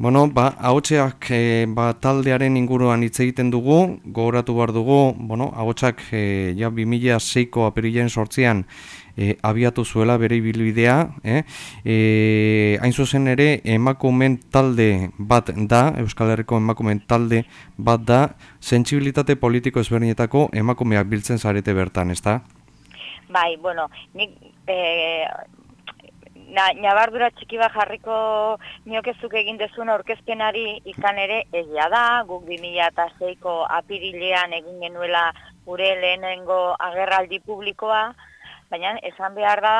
Bueno, ba, haotxeak e, ba, taldearen inguruan hitz egiten dugu, gogoratu behar dugu, bueno, haotxak e, ja 2006ko aperilen sortzean e, abiatu zuela bere ibilbidea, e, e, hain zuzen ere emakumen talde bat da, Euskal Herriko emakumen talde bat da, sentsibilitate politiko ezberdinetako emakumeak biltzen zarete bertan, ez da? Bai, bueno, nik... E, na, nabardura txiki bat jarriko niokezuk egin dezuna aurkezpenari izan ere egia da, guk 2006ko apirilean egin genuela gure lehenengo agerraldi publikoa, baina esan behar da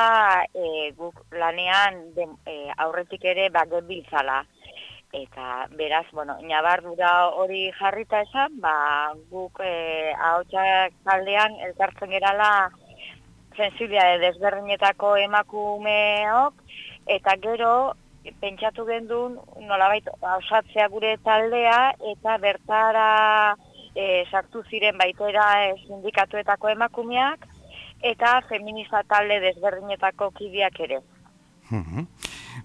e, guk lanean de, e, aurretik ere bagen biltzala. Eta beraz, bueno, nabardura hori jarrita esan, ba, guk e, haotxak taldean elkartzen gerala sensibilia desberdinetako emakumeok, eta gero, pentsatu gendun, nolabait, osatzea gure taldea, eta bertara e, sartu ziren baitera e, sindikatuetako emakumeak, eta feminista talde desberdinetako kidiak ere.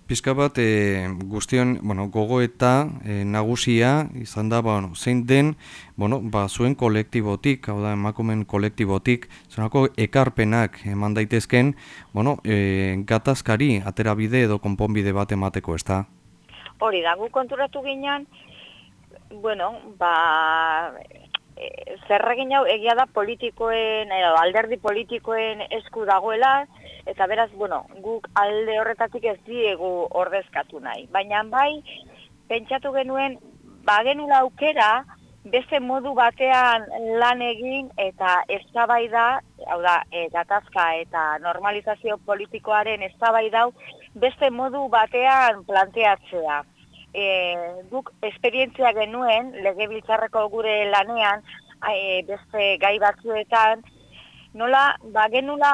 Pizka bat, e, guztion, bueno, gogo eta e, nagusia izan da, ba, bueno, zein den, bueno, ba, zuen kolektibotik, hau da, emakumen kolektibotik, zonako ekarpenak eman daitezken, bueno, e, gatazkari aterabide edo konponbide bat emateko, ez da? Hori da, gu konturatu ginen, bueno, ba, e, zerregin hau egia da politikoen, edo alderdi politikoen esku dagoela, eta beraz, bueno, guk alde horretatik ez diegu ordezkatu nahi. Baina bai, pentsatu genuen, bagenula aukera, beste modu batean lan egin eta eztabaida, hau da, e, gatazka eta normalizazio politikoaren eztabaida beste modu batean planteatzea. E, guk esperientzia genuen, legebiltzarreko gure lanean, e, beste gai batzuetan, nola, bagenula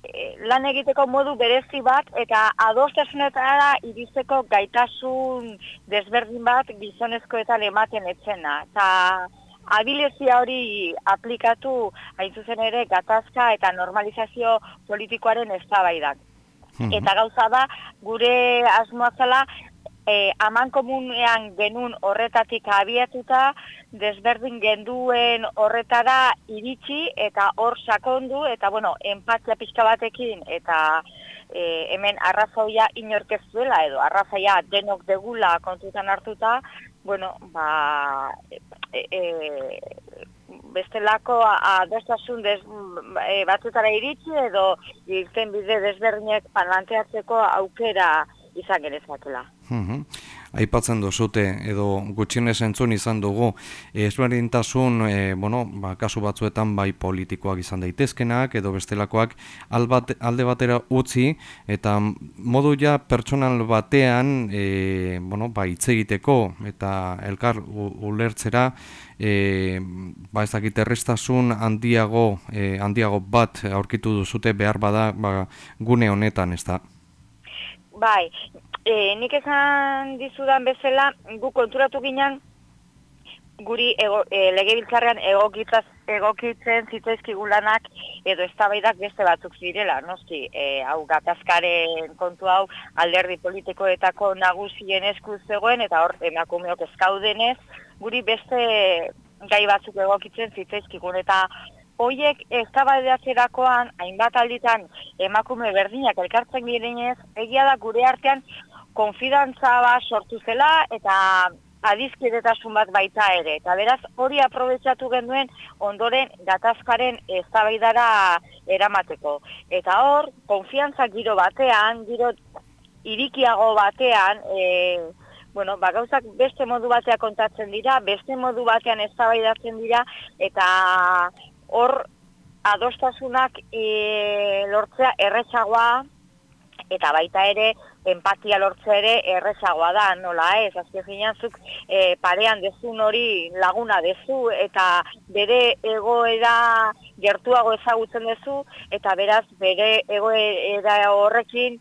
Eh, lan egiteko modu berezi bat eta adostasunetara iristeko gaitasun desberdin bat gizonezkoetan ematen etzena. Eta abilezia hori aplikatu hain zuzen ere gatazka eta normalizazio politikoaren eztabaidak. Mhm. Eta gauza da, gure asmoa zela, e, aman komunean genun horretatik abiatuta, desberdin genduen horretara iritsi eta hor sakondu, eta bueno, empatia pixka batekin, eta e, hemen arrazoia inorkez duela, edo arrazoia denok degula kontutan hartuta, bueno, ba, e, e, bestelako adostasun des, e, batzutara iritsi, edo irten bide desberdinek planteatzeko aukera izan genezakela. Mhm. Aipatzen duzute edo gutxienez entzun izan dugu ezberdintasun e, bueno, ba, kasu batzuetan bai politikoak izan daitezkenak edo bestelakoak albat, alde batera utzi eta modu ja pertsonal batean e, bueno, ba, egiteko eta elkar ulertzera e, ba, ez dakit errestasun handiago, e, handiago bat aurkitu duzute behar bada ba, gune honetan ez da? Bai, e, nik esan dizudan bezala, gu konturatu ginen, guri ego, e, legebiltzarrean egokitzaz, egokitzen zitzaizkigulanak edo eztabaidak beste batzuk zirela, noski, e, hau gatazkaren kontu hau alderdi politikoetako nagusien esku zegoen eta hor emakumeok ezkaudenez, guri beste gai batzuk egokitzen zitzaizkigun. Eta Hoiek eztabaidatzerakoan hainbat alditan emakume berdinak elkartzen girenez, egia da gure artean konfidantza bat sortu zela eta adizkidetasun bat baita ere. Eta beraz, hori aprobetsatu genuen ondoren gatazkaren eztabaidara eramateko. Eta hor, konfiantza giro batean, giro irikiago batean, e, bueno, ba, gauzak beste modu batean kontatzen dira, beste modu batean eztabaidatzen dira, eta hor adostasunak e, lortzea errezagoa, eta baita ere empatia lortze ere errezagoa da, nola ez, azken finanzuk e, parean dezun hori laguna dezu, eta bere egoera gertuago ezagutzen dezu, eta beraz bere egoera horrekin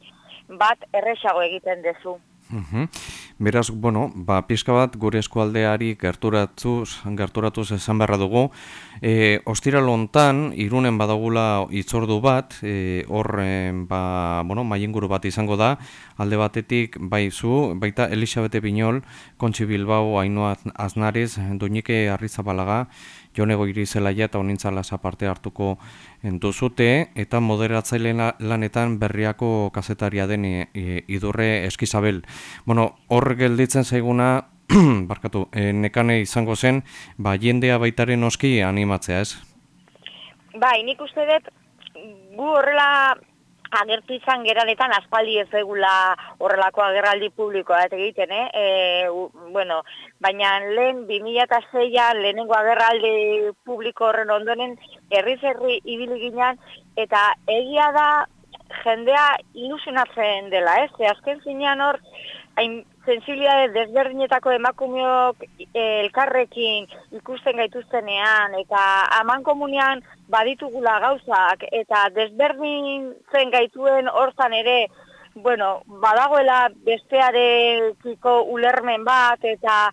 bat errezago egiten dezu. Mhm. Beraz, bueno, ba, pixka bat gure eskualdeari gerturatuz, gerturatuz esan beharra dugu. E, ostira lontan, irunen badagula itzordu bat, e, hor, ba, bueno, maienguru bat izango da, alde batetik, bai zu, baita Elisabete Binol, Kontxi Bilbao, Ainhoa Aznariz, Duñike Arrizabalaga, jonego irizelaia eta honintzala parte hartuko duzute, eta moderatzaile lanetan berriako kazetaria den e, e, idurre eskizabel. Bueno, hor gelditzen zaiguna, barkatu, e, nekane izango zen, ba, jendea baitaren oski animatzea, ez? Bai, nik uste dut, gu horrela agertu izan geranetan aspaldi ez egula horrelako agerraldi publikoa eta egiten, eh? E, bueno, baina lehen 2006an lehenengo agerraldi publiko horren ondoren herriz herri ibili ginen eta egia da jendea ilusionatzen dela, ez? Eh? azken zinean hor hain sensibilitate desberdinetako emakumeok eh, elkarrekin ikusten gaituztenean eta aman komunian baditugula gauzak eta desberdin zen gaituen hortan ere bueno, badagoela bestearekiko ulermen bat eta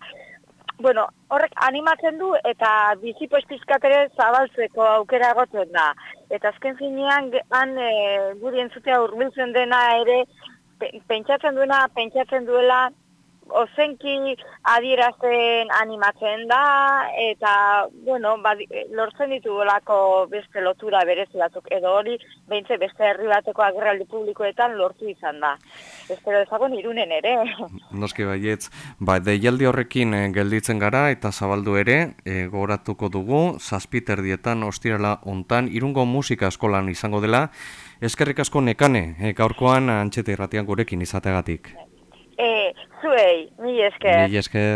bueno, horrek animatzen du eta bizipo espizkatere zabaltzeko aukera egoten da. Eta azken zinean, han e, guri entzutea urbiltzen dena ere, pentsatzen duena, pentsatzen duela, ozenki adierazten animatzen da, eta, bueno, badi, lortzen ditugolako beste lotura berezi batzuk, edo hori, behintze beste herri bateko agerraldi publikoetan lortu izan da. Espero ezagun irunen ere. Noski baietz, ba, deialdi horrekin eh, gelditzen gara, eta zabaldu ere, e, gogoratuko dugu, zazpiter dietan, ostirala ontan, irungo musika eskolan izango dela, Eskerrik asko nekane, e, gaurkoan antxete irratian gurekin izategatik. Eh, zuei, mi esker. Mi esker.